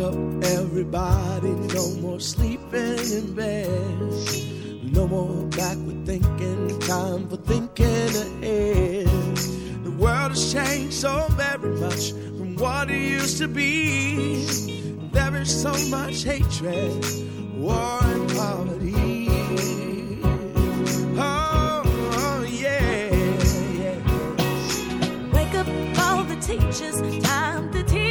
up everybody. No more sleeping in bed. No more backward thinking. Time for thinking ahead. The world has changed so very much from what it used to be. There is so much hatred, war, and poverty. Oh, oh yeah, yeah. Wake up all the teachers. Time to teach.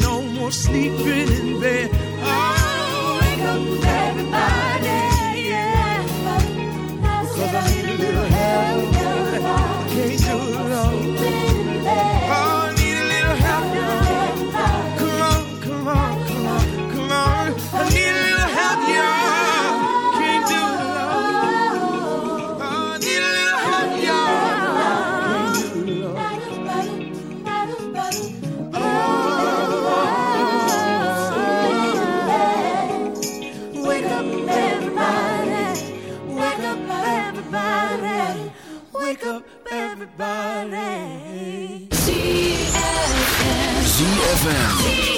No more sleeping in bed. Oh, wake up, everybody. ZFM.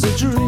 Was a dream.